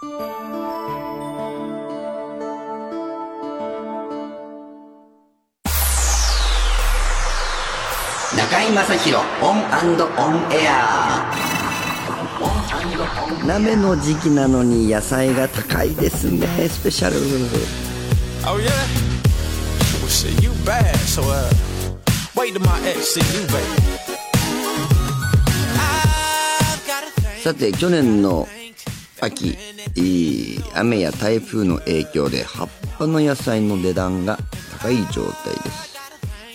中井正広オンオンエア鍋の時期なのに野菜が高いですねスペシャル Oh yeah? Well shit, you bad, so uh wait till my ex see you, thing. さて去年の秋いい雨や台風の影響で葉っぱの野菜の値段が高い状態です。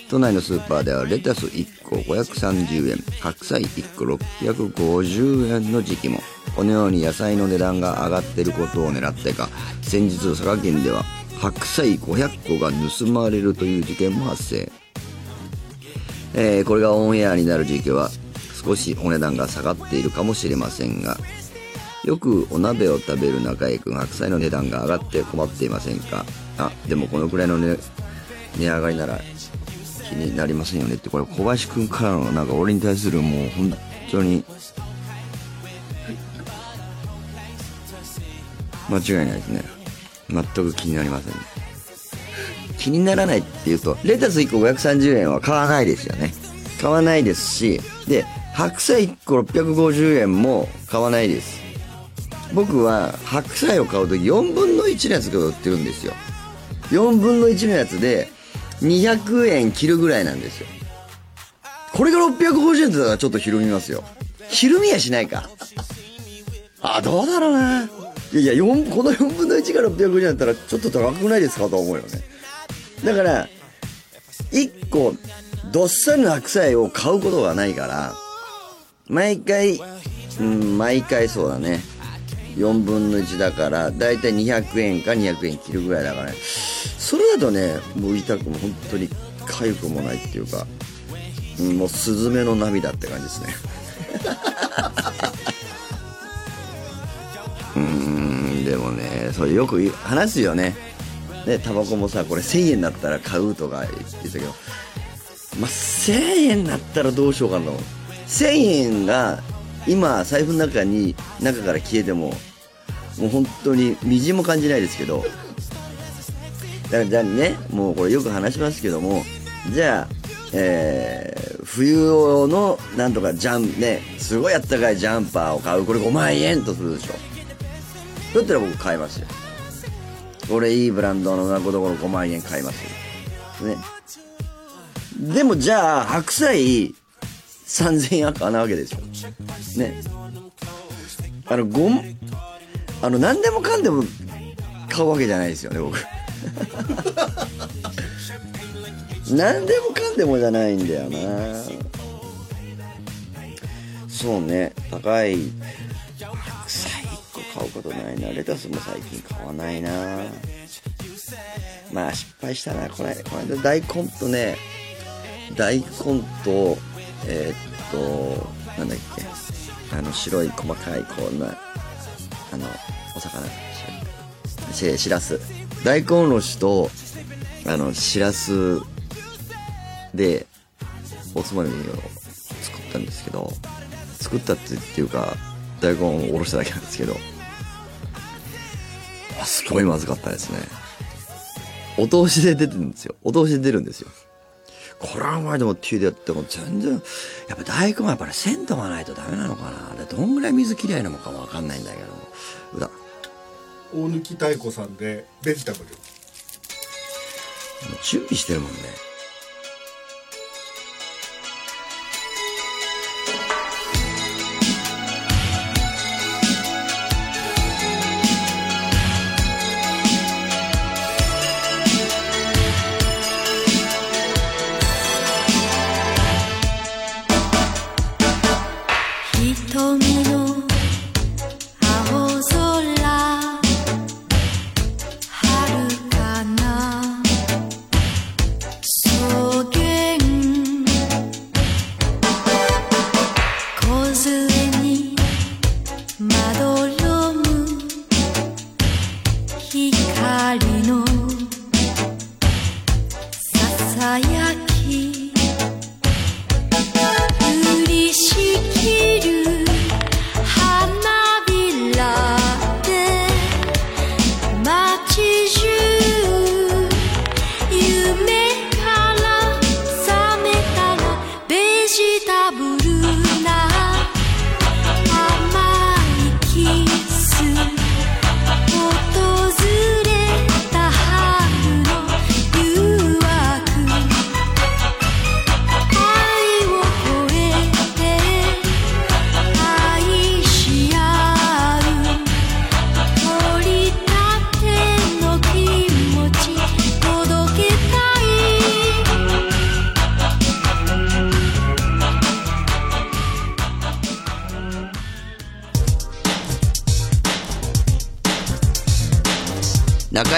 都内のスーパーではレタス1個530円白菜1個650円の時期もこのように野菜の値段が上がっていることを狙ってか先日佐賀県では白菜500個が盗まれるという事件も発生。えーこれがオンエアになる時期は少しお値段が下がっているかもしれませんがよくお鍋を食べる中井くん白菜の値段が上がって困っていませんか？あでもこのくらいの値値上がりなら気になりませんよね。ってこれ小林くんからのなんか俺に対するもう本当に間違いないですね。全く気になりません気にならないっていうとレタス1個530円は買わないですよね。買わないですしで白菜1個650円も買わないです。僕は白菜を買う時4分の1のやつが売ってるんですよ。4分の1のやつで200円切るぐらいなんですよ。これが650円だったらちょっとひるみますよ。ひるみはしないか。あどうだろうな。いやいや4この4分の1が650円だったらちょっと高くないですかと思うよね。だから1個どっさりの白菜を買うことがないから毎回うん毎回そうだね。4分の1だからだいたい200円か200円切るぐらいだからね。それだとねもう痛くも本当に痒くもないっていうかうんもうスズメの涙って感じですね。うんでもねそれよく話すよね。ねタバコもさこれ1000円だったら買うとか言ってたけどまあ、1000円だったらどうしようかな1000円が今財布の中に中から消えてももう本当にみじんも感じないですけど。だからじゃあねもうこれよく話しますけどもじゃあえー冬用のなんとかジャンねすごいあったかいジャンパーを買う。これ5万円とするでしょ。だったら僕買いますよ。これいいブランドのどこどころ5万円買いますよ。ね。でもじゃあ白菜3000円赤なわけですよね。あのごあの何でもかんでも買うわけじゃないですよね僕。何でもかんでもじゃないんだよな。そうね高い白菜1個買うことないな。レタスも最近買わないな。まあ失敗したな。これこの間大根とね大根とえーっとなんだっけ。あの白い細かいこんなあのお魚。ししらす。大根おろしとあのしらすでおつまみを作ったんですけど作ったってっていうか大根をおろしただけなんですけどすごいまずかったですね。お通しで出てるんですよ。お通しで出るんですよ。これはうまいと思ってでやっても全然やっぱ大根はやっぱり鮮度がないとダメなのかな。でどんぐらい水きれいなのかわかんないんだけど歌大貫太鼓さんでベジタブル。準備してるもんね瞳の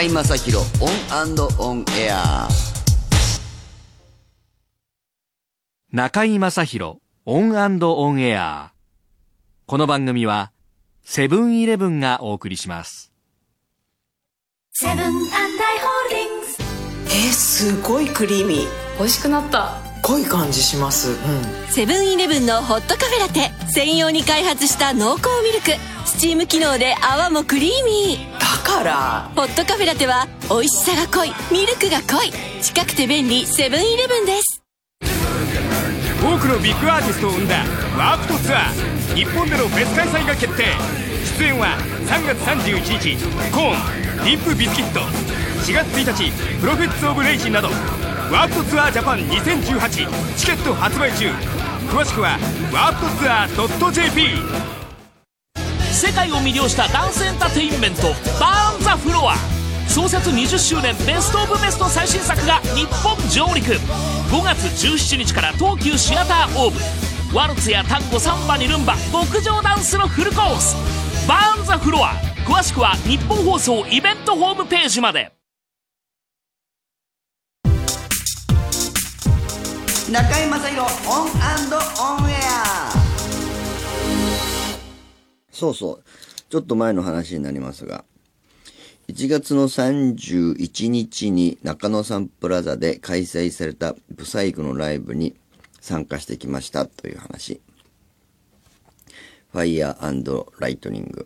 居正広 ON & ON AIR。中居正広 ON & ON AIR。この番組はセブンイレブンがお送りします。セブンアイ・ホールディングス。えー、すごいクリーミー。美味しくなった濃い感じします。うん。セブンイレブンのホットカフェラテ専用に開発した濃厚ミルク。スチーム機能で泡もクリーミー。だから？ホットカフェラテは美味しさが濃い。ミルクが濃い。近くて便利。セブンイレブンです。多くのビッグアーティストを生んだワープトツアー。日本でのフェス開催が決定。出演は3月31日。コーンディップビスキット。4月1日プロフェッツ・オブ・レイジンなどワープトツアージャパン2018チケット発売中。詳しくはワープトツアー .jp 世界を魅了したダンスエンターテインメントバーン・ザ・フロア。創設20周年ベスト・オブ・ベスト最新作が日本上陸。5月17日から東急シアターオーブワルツやタンゴサンバにルンバ極上ダンスのフルコース。バーン・ザ・フロア。詳しくは日本放送イベントホームページまで。中居正広 ON & ON AIR そうそう。ちょっと前の話になりますが、1月の31日に中野サンプラザで開催されたブサイクのライブに参加してきましたという話。ファイヤーライトニング。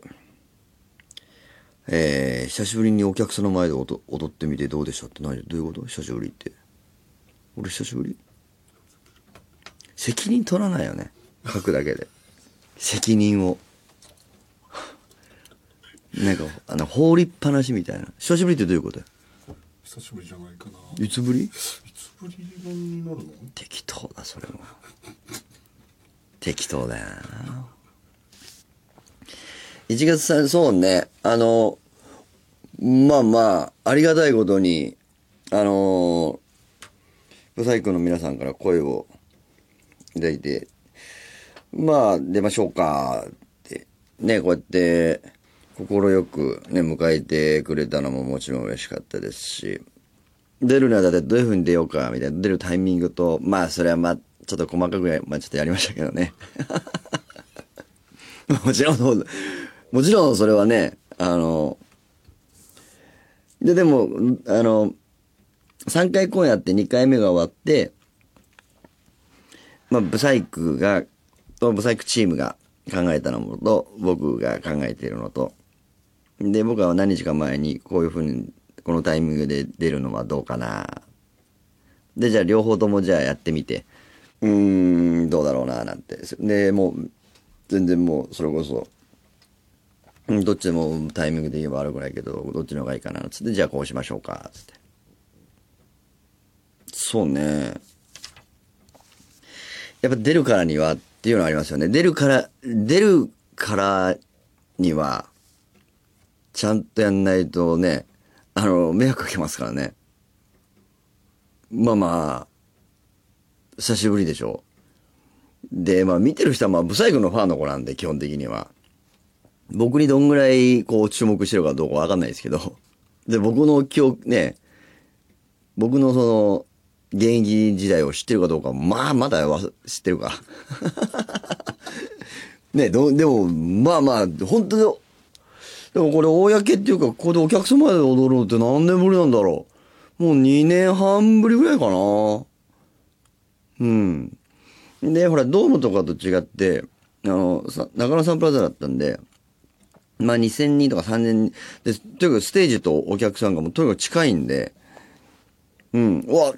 えー、久しぶりにお客さんの前で踊踊ってみてどうでしたって何？どういうこと？久しぶりって。俺久しぶり？責任取らないよね。書くだけで。責任を。なんか、あの、放りっぱなしみたいな。久しぶりってどういうこと久しぶりじゃないかないつぶり？いつぶりになるの？適当だ、それも。適当だよな。1月さん、そうね、あの、まあまあ、ありがたいことに、あの、ブサイクの皆さんから声をいただいて、まあ、出ましょうか、って、ね、こうやって、快くね、迎えてくれたのももちろん嬉しかったですし、出るにあたってどういう風に出ようか、みたいな、出るタイミングと、まあ、それはまあ、ちょっと細かく、まあ、ちょっとやりましたけどね。もちろん、もちろんそれはね、あの、で、でも、あの、3回公演やって2回目が終わって、まあ、ブサイクが、と、ブサイクチームが考えたのと、僕が考えているのと、で、僕は何日か前にこういうふうに、このタイミングで出るのはどうかな。で、じゃあ両方ともじゃあやってみて、うーん、どうだろうな、なんて。で、もう、全然もう、それこそ、どっちでもタイミングで言えば悪くないけど、どっちの方がいいかな、つって、じゃあこうしましょうか、つって。そうね。やっぱ出るからにはっていうのはありますよね。出るから、出るからには、ちゃんとやんないとね、あの、迷惑かけますからね。まあまあ、久しぶりでしょ。で、まあ見てる人はまあ、ブサイクのファンの子なんで、基本的には。僕にどんぐらい、こう、注目してるかどうかわかんないですけど。で、僕の記憶、ね、僕のその、現役時代を知ってるかどうか、まあ、まだ知ってるか。ね、どでも、まあまあ、本当に、でもこれ、公っていうか、ここでお客様で踊るのって何年ぶりなんだろう。もう2年半ぶりぐらいかな。うん。で、ほら、ドームとかと違って、あの、さ中野サンプラザだったんで、まあ2000人とか3000人、で、とにかくステージとお客さんがもうとにかく近いんで、うん、うわ、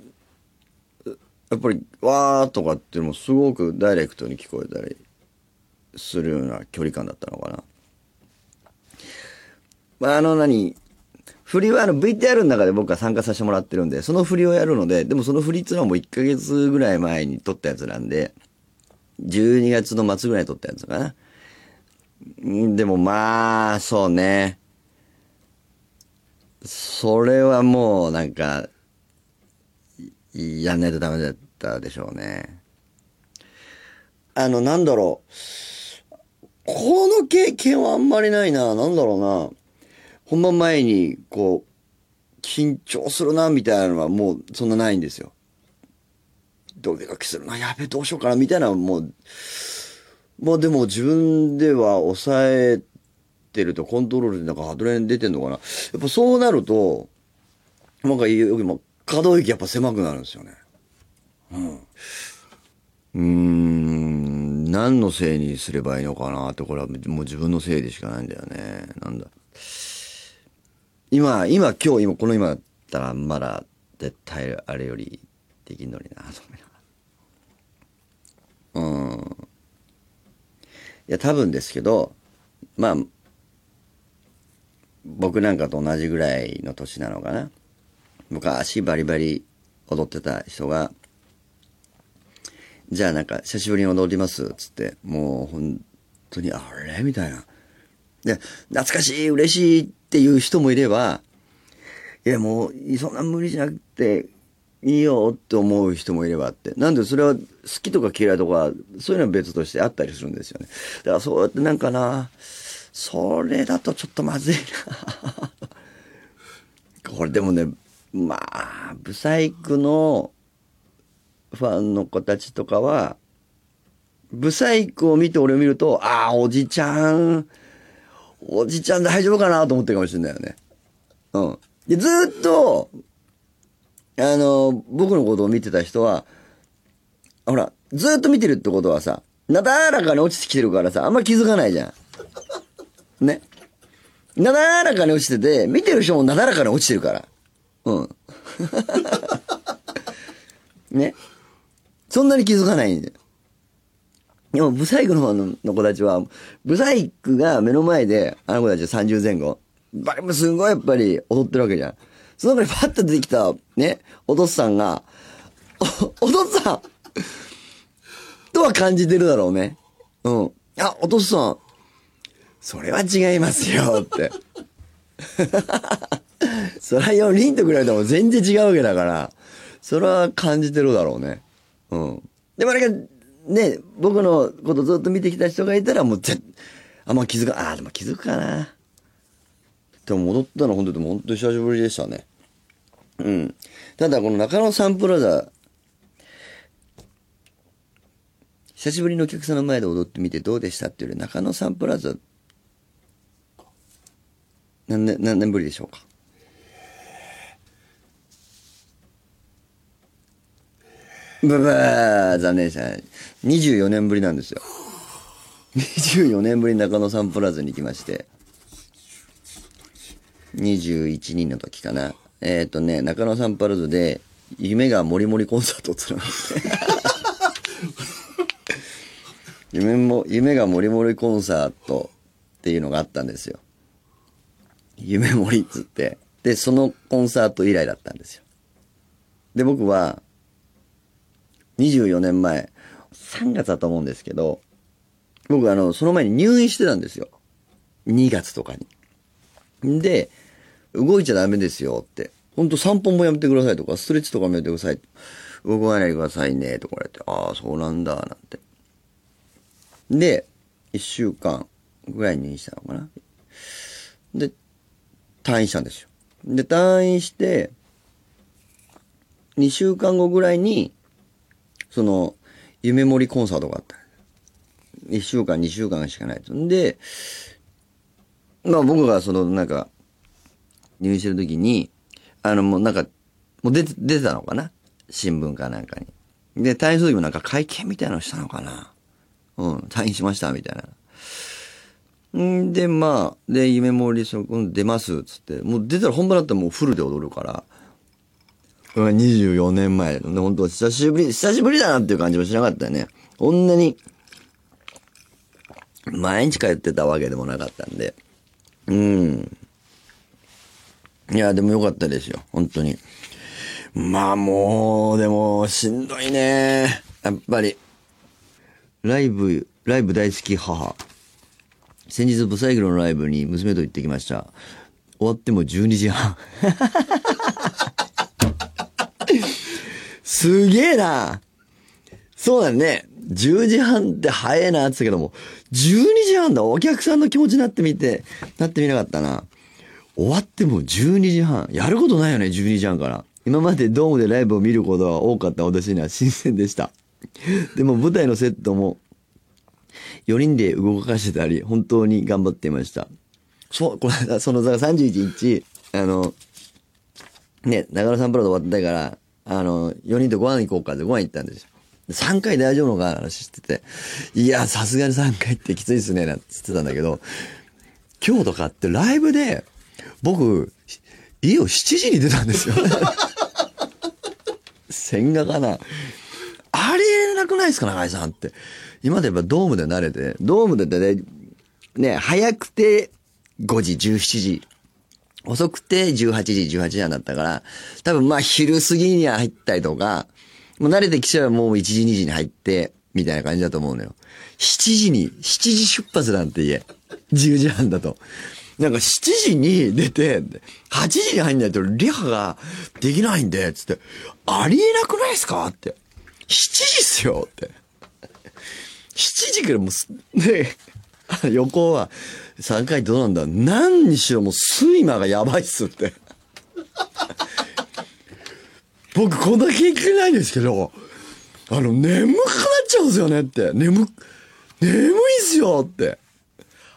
やっぱり、わーとかっていうのもすごくダイレクトに聞こえたりするような距離感だったのかな。まあ、あの何、振りはあの VTR の中で僕は参加させてもらってるんで、その振りをやるので、でもその振りっていうのはもう1ヶ月ぐらい前に撮ったやつなんで、12月の末ぐらいに撮ったやつかな。でもまあ、そうね。それはもうなんか、やんないとダメだったでしょうね。あの、なんだろう。この経験はあんまりないな。なんだろうな。本番前に、こう緊張するな、みたいなのはもうそんなないんですよ。ドキドキするな、やべえ、どうしようかな、みたいなもう、まあでも自分では抑えてるとコントロールでなんかアドレナリン出てんのかな。やっぱそうなると、なんかよりも可動域やっぱ狭くなるんですよね。うん。うん、何のせいにすればいいのかなって、これはもう自分のせいでしかないんだよね。なんだ。今、今、今日、今、この今だったら、まだ、絶対あれよりできんのにな、と思いながら。うん。いや、多分ですけど、まあ、僕なんかと同じぐらいの年なのかな。昔バリバリ踊ってた人が、じゃあなんか久しぶりに踊ります？つって、もう本当にあれ？みたいな。で、懐かしい、嬉しいっていう人もいれば、いやもう、そんな無理じゃなくていいよって思う人もいればって。なんでそれは好きとか嫌いとか、そういうのは別としてあったりするんですよね。だからそうやってなんかな、それだとちょっとまずいな。これでもね、まあ、ブサイクのファンの子たちとかは、ブサイクを見て俺を見ると、ああ、おじちゃん、おじちゃん大丈夫かなと思ってるかもしれないよね。うん。で、ずっと、あの、僕のことを見てた人は、ほら、ずっと見てるってことはさ、なだらかに落ちてきてるからさ、あんま気づかないじゃん。ね。なだらかに落ちてて、見てる人もなだらかに落ちてるから。うん。ね？そんなに気づかないんだよ。でも、ブサイクの方のの子たちは、ブサイクが目の前で、あの子たちは30前後、バリすごいやっぱり踊ってるわけじゃん。その中にパッと出てきた、ね、お父さんが、お、お父さんとは感じてるだろうね。うん。あ、お父さん、それは違いますよって。それは4人と比べても全然違うわけだから、それは感じてるだろうね。うん。でもあれが、ね、僕のことずっと見てきた人がいたらもうぜあんま気づか、ああ、でも気づくかな。でも戻ったの本当に本当に久しぶりでしたね。うん。ただこの中野サンプラザ、久しぶりのお客さんの前で踊ってみてどうでしたっていうより中野サンプラザ、何年、何年ぶりでしょうか？ブブー残念でした。24年ぶりなんですよ。24年ぶり中野サンプラザに行きまして。21人の時かな。えっ、ー、とね、中野サンプラザで、夢がもりもりコンサートをつながって。夢も、夢がもりもりコンサートっていうのがあったんですよ。夢もりっつって。で、そのコンサート以来だったんですよ。で、僕は、24年前、3月だと思うんですけど、僕あの、その前に入院してたんですよ。2月とかに。で、動いちゃダメですよって。ほんと散歩もやめてくださいとか、ストレッチとかもやめてください。動かないでくださいね、とか言われて、ああ、そうなんだ、なんて。で、1週間ぐらい入院したのかな。で、退院したんですよ。で、退院して、2週間後ぐらいに、その、夢盛りコンサートがあった。1週間、2週間しかないと。んで、まあ僕がその、なんか、入院してる時に、あのもうなんか、もう出て、出てたのかな？新聞かなんかに。で、退院する時もなんか会見みたいなのしたのかな？うん、退院しました、みたいな。んで、まあ、で、夢盛り、その、出ます、つって。もう出たら本番だったらもうフルで踊るから。24年前のね、本当久しぶり、久しぶりだなっていう感じもしなかったね。こんなに、毎日通ってたわけでもなかったんで。うん。いや、でもよかったですよ。本当に。まあもう、でも、しんどいね。やっぱり。ライブ、ライブ大好き母。先日、ブサイクルのライブに娘と行ってきました。終わっても12時半。すげえな。そうだね。10時半って早いなって言ったけども、12時半だ。お客さんの気持ちになってみて、なってみなかったな。終わっても12時半。やることないよね、12時半から。今までドームでライブを見ることが多かった私には新鮮でした。でも舞台のセットも4人で動かしてたり、本当に頑張っていました。そう、この間、その、だから31日、あの、ね、長野サンプラザ終わったから、あの、4人でご飯行こうかってご飯行ったんですよ。3回大丈夫のかな話してて、いや、さすがに3回ってきついですね、なんて言ってたんだけど、今日とかってライブで、僕、家を7時に出たんですよ。千賀かな。ありえなくないですか、中井さんって。今で言えばドームで慣れて、ドームで大体、ね、早くて5時、17時。遅くて18時、18時半だったから、多分まあ昼過ぎには入ったりとか、もう慣れてきちゃえばもう1時、2時に入って、みたいな感じだと思うのよ。7時に、7時出発なんて家。10時半だと。なんか7時に出て、8時に入んないとリハができないんで、つって、ありえなくないですか？って。7時っすよって。7時からもうす、ね、横は、3回どうなんだ？何にしろもう睡魔がやばいっすって。僕こんだけ行けないんですけど、あの、眠くなっちゃうんですよねって。眠、眠いっすよって。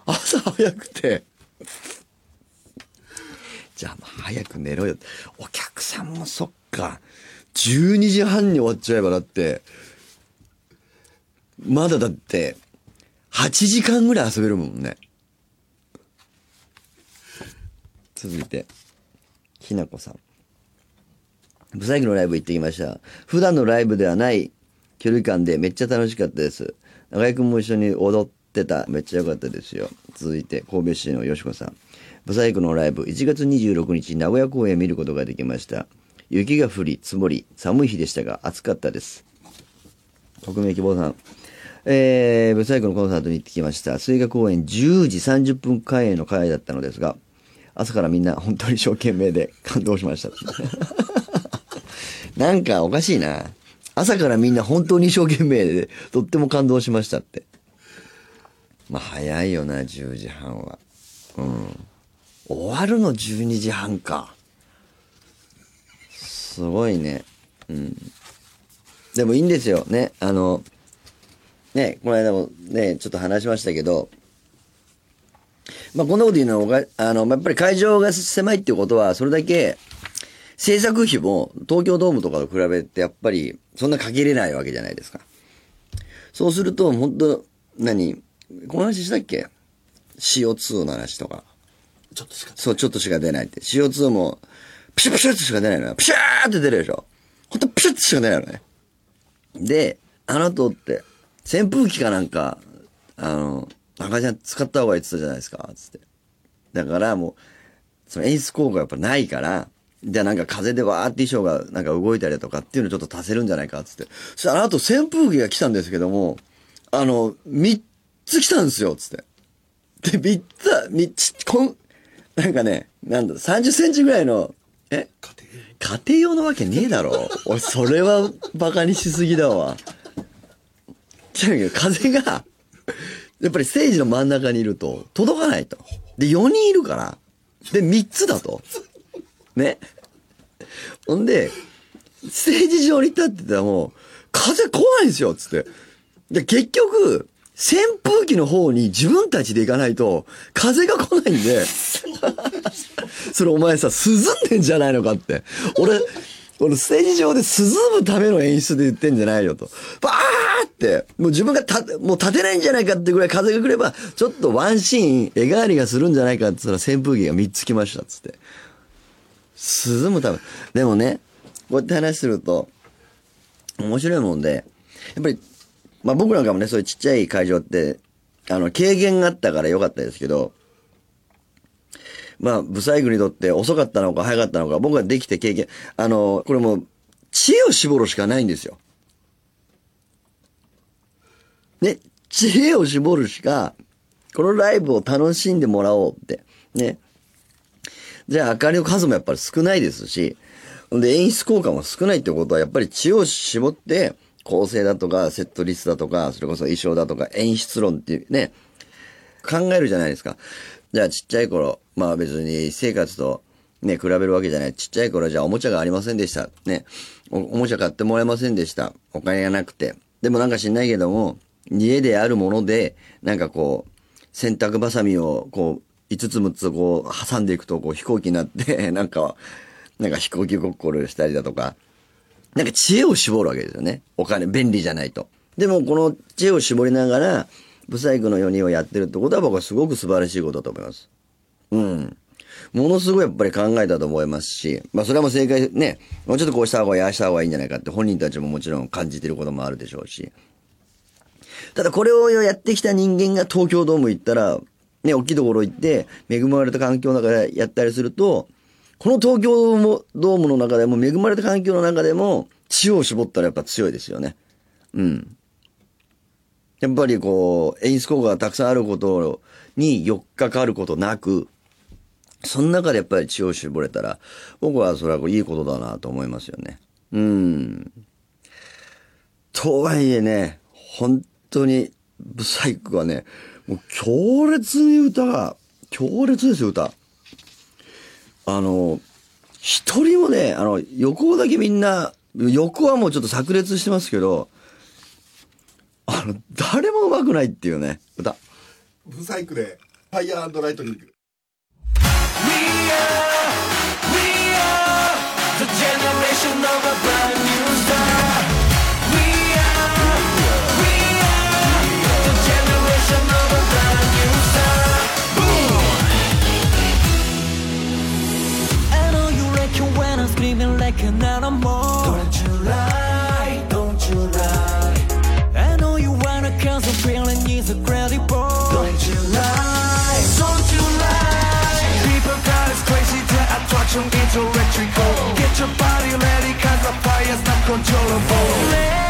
朝早くて。じゃあ、まあ早く寝ろよ。お客さんもそっか。12時半に終わっちゃえばだって、まだだって、8時間ぐらい遊べるもんね。続いて、ひなこさん。ブサイクのライブ行ってきました。普段のライブではない距離感でめっちゃ楽しかったです。中居君も一緒に踊ってた。めっちゃ良かったですよ。続いて、神戸市のよしこさん。ブサイクのライブ、1月26日、名古屋公演見ることができました。雪が降り、積もり、寒い日でしたが、暑かったです。匿名希望さん。えー、ブサイクのコンサートに行ってきました。水画公演10時30分開演の会だったのですが、朝からみんな本当に一生懸命で感動しました。なんかおかしいな。朝からみんな本当に一生懸命で、とっても感動しましたって。まあ早いよな、10時半は。うん。終わるの12時半か。すごいね。うん。でもいいんですよ。ね。あの、ね、この間もね、ちょっと話しましたけど、まあこんなこと言うのはおか、あの、やっぱり会場が狭いっていうことは、それだけ、制作費も東京ドームとかと比べてやっぱりそんなかけれないわけじゃないですか。そうすると、本当何この話したっけ ?CO2 の話とか。ちょっとしかそう、ちょっとしか出ないって。CO2 も、プシュプシュってしか出ないのよ。プシューって出るでしょ。ほんとプシュってしか出ないのね。で、あの後って、扇風機かなんか、あの、赤ちゃん使った方がいいって言ったじゃないですか、つって。だからもう、その演出効果がやっぱないから、じゃあなんか風でわーって衣装がなんか動いたりとかっていうのをちょっと足せるんじゃないか、つって。そしたらあの後扇風機が来たんですけども、あの、三つ来たんですよ、つって。で、三つ、三つ、こん、なんかね、なんだ、30センチぐらいの、え？家庭用のわけねえだろ。俺、それはバカにしすぎだわ。じゃけど、風が、やっぱりステージの真ん中にいると、届かないと。で、4人いるから。で、3つだと。ね。ほんで、ステージ上に立ってたらもう、風来ないんですよ、つって。で、結局、扇風機の方に自分たちで行かないと、風が来ないんで、それお前さ、涼んでんじゃないのかって。俺、俺ステージ上で涼むための演出で言ってんじゃないよと。バーって、もう自分がた、もう立てないんじゃないかってぐらい風が来れば、ちょっとワンシーン、絵代わりがするんじゃないかって言ったら扇風機が3つ来ましたっつって。涼むため。でもね、こうやって話すると、面白いもんで、やっぱり、まあ僕なんかもね、そういうちっちゃい会場って、あの、経験があったから良かったですけど、まあ、ブサイクにとって遅かったのか早かったのか、僕ができて経験、あの、これも、知恵を絞るしかないんですよ。ね、知恵を絞るしか、このライブを楽しんでもらおうって。ね。じゃあ、明かりの数もやっぱり少ないですし、で、演出効果も少ないってことは、やっぱり知恵を絞って、構成だとか、セットリストだとか、それこそ衣装だとか、演出論っていうね、考えるじゃないですか。じゃあちっちゃい頃、まあ別に生活とね、比べるわけじゃない。ちっちゃい頃じゃあおもちゃがありませんでした。ね。おおもちゃ買ってもらえませんでした。お金がなくて。でもなんか知んないけども、家であるもので、なんかこう、洗濯バサミをこう、5つ6つこう、挟んでいくとこう飛行機になって、なんか、なんか飛行機ごっこをしたりだとか、なんか知恵を絞るわけですよね。お金、便利じゃないと。でもこの知恵を絞りながら、ブサイクの4人をやってるってことは僕はすごく素晴らしいことだと思います。うん。ものすごいやっぱり考えたと思いますし、まあそれはもう正解ね、もうちょっとこうした方がいい、ああした方がいいんじゃないかって本人たちももちろん感じてることもあるでしょうし。ただこれをやってきた人間が東京ドーム行ったら、ね、大きいところ行って、恵まれた環境の中でやったりすると、この東京ドームの中でも、恵まれた環境の中でも、知恵を絞ったらやっぱ強いですよね。うん。やっぱりこう、演出効果がたくさんあることに4日かかることなく、その中でやっぱり知恵を絞れたら、僕はそれはいいことだなと思いますよね。うん。とはいえね、本当に、ブサイクはね、もう強烈に歌が、強烈ですよ、歌。あの、一人もね、あの、横だけみんな、横はもうちょっと炸裂してますけど、あの、誰も上手くないっていうね、歌。ブサイクで、ファイヤーライトニング。Electrical. Get your body ready, cause the fire's not controllable.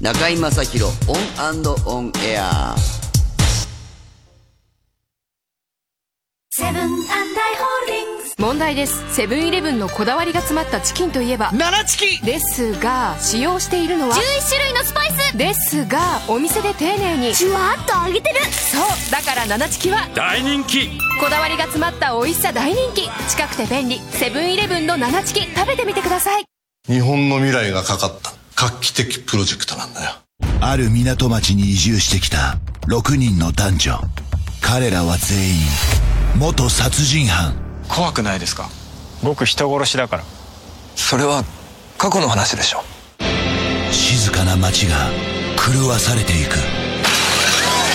中居正広 ON & ON AIRセブンアイ・ホールディングス問題です。セブンイレブンのこだわりが詰まったチキンといえばななチキですが使用しているのは11種類のスパイス。ですがお店で丁寧に。ジュワっと揚げてる。そうだからななチキは大人気。こだわりが詰まった美味しさ大人気。近くて便利。セブンイレブンのななチキ食べてみてください。日本の未来がかかった画期的プロジェクトなんだよ。ある港町に移住してきた6人の男女。彼らは全員元殺人犯。怖くないですか？僕人殺しだから。それは過去の話でしょ。静かな街が狂わされていく。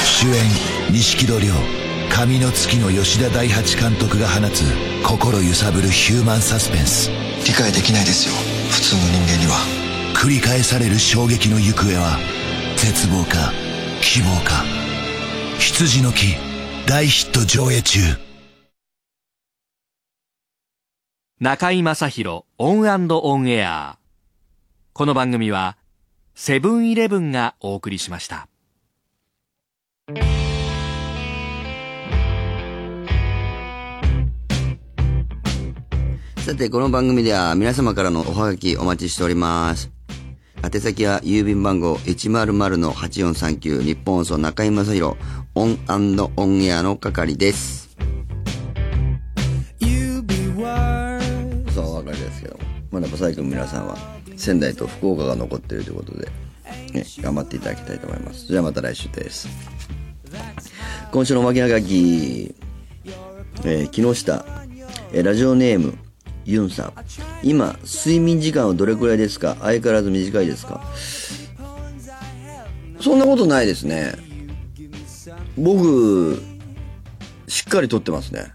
主演錦戸亮。神の月の吉田大八監督が放つ心揺さぶるヒューマンサスペンス。理解できないですよ。普通の人間には繰り返される衝撃の行方は絶望か希望か羊の木大ヒット上映中。中居正広 ON & ON AIR。この番組はセブンイレブンがお送りしました。さて、この番組では皆様からのおはがきお待ちしております。宛先は郵便番号100-8439ニッポン放送中居正広 ON & ON AIR の係です。そう、お別れですけども。まだ最後皆さんは仙台と福岡が残っているということで、ね、頑張っていただきたいと思います。じゃあまた来週です。今週のおまけはがき、えー木下、えーラジオネーム、ユンさん。今、睡眠時間はどれくらいですか？相変わらず短いですか？そんなことないですね。僕、しっかりとってますね。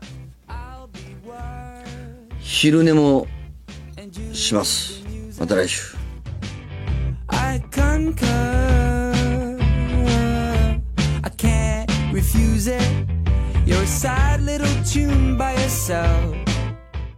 昼寝もします。また来週。I concur. I can't refuse it. You're a sad little tune by yourself.